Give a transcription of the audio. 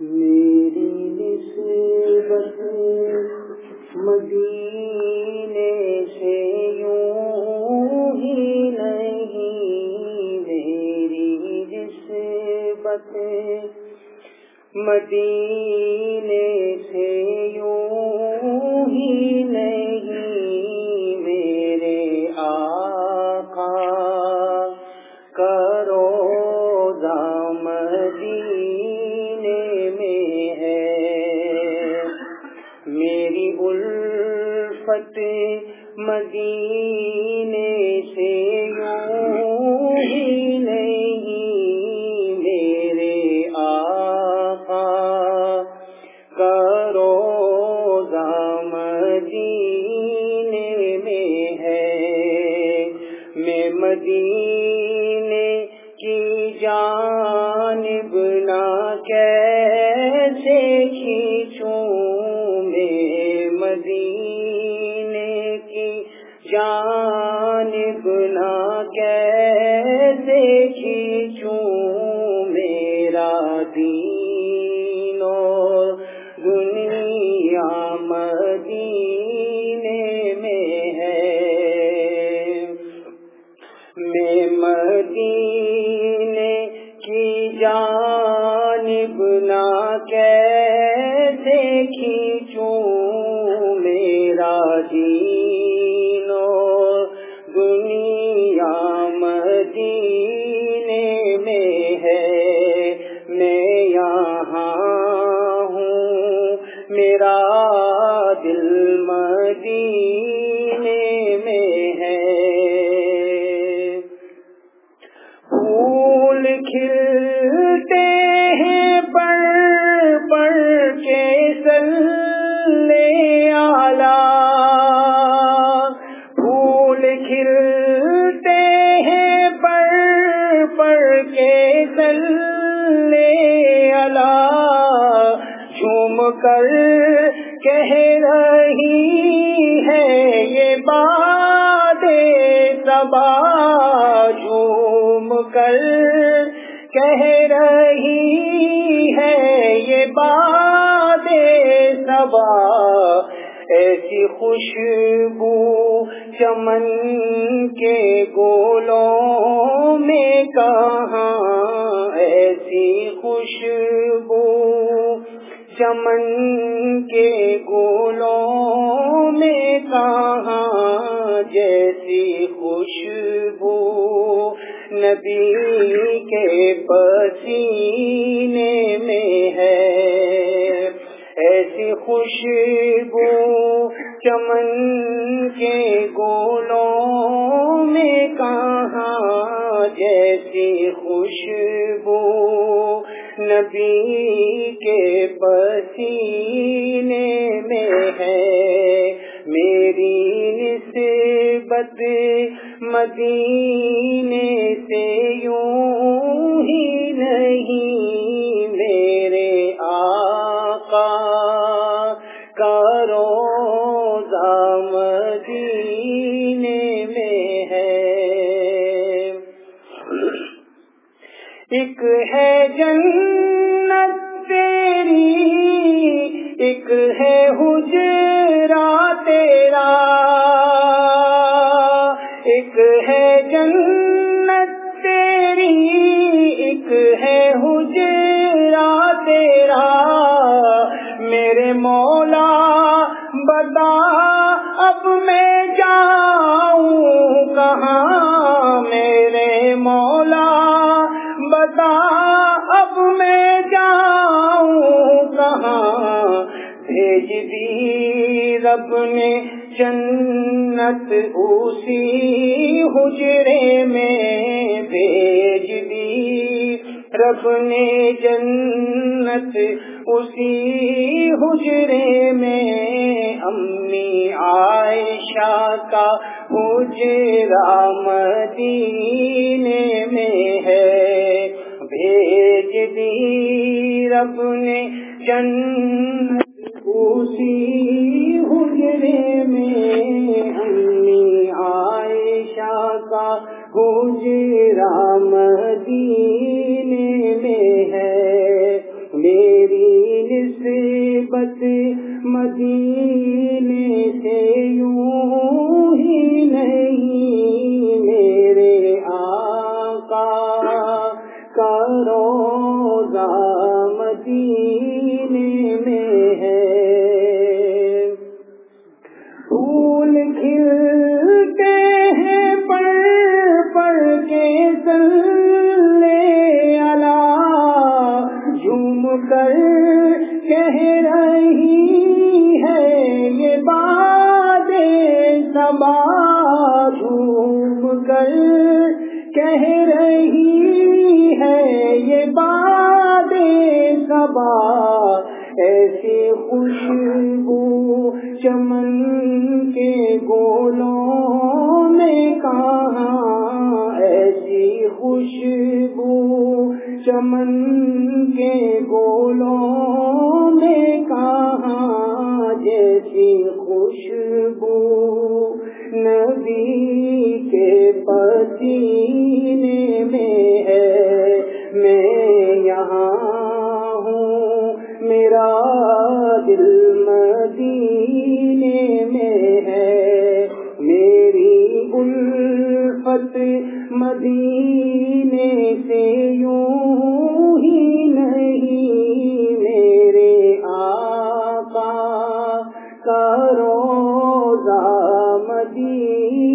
میری نسبت مدینے سے یوں ہی نہیں میری نسبت مدینے الفت مدینے سے یوں ہی نہیں میرے آقا کرو مدینے میں ہے۔ میں مدینے کی جانب نہ کیسے کیسے میرا دین اور دنیا مدینے میں ہے؟ میں مدینے کی جانب نہ کیسے کھینچوں میرا دین اور دنیا مدینے کر کہہ رہی ہے یہ بات سبا جھوم کر کہہ رہی ہے یہ بات سبا ایسی خوشبو چمن کے گولوں میں کہاں ایسی خوشبو چمن کے گولوں میں کہاں جیسی خوشبو نبی کے پسینے میں ہے؟ ایسی خوشبو چمن نبی کے پسینے میں ہے۔ میری نسبت مدینے سے یوں ایک ہے جنت تیری، ایک ہے حجرا تیرا، ایک ہے جنت تیری، ایک ہے حجرا تیرا، میرے مولا رب نے جنت اسی حجرے میں بھیج دی۔ رب نے جنت اسی حجرے میں امی عائشہ کا حجرا مدینے میں ہے۔ بھیج دی۔ رب نے جنت مدینے میں ہے۔ پھول کھلتے ہیں پڑ پڑ کے سلے الا جھوم کر کہہ رہی ہے یہ بات سبا۔ جھوم کر کہہ رہی ایسی خوشبو چمن کے گولوں میں کہاں ایسی خوشبو چمن کے گولوں میں کہاں جیسی خوشبو نبی کے پسینے الفت مدینے سے یوں ہی نہیں میرے آقا کا روزہ مدینے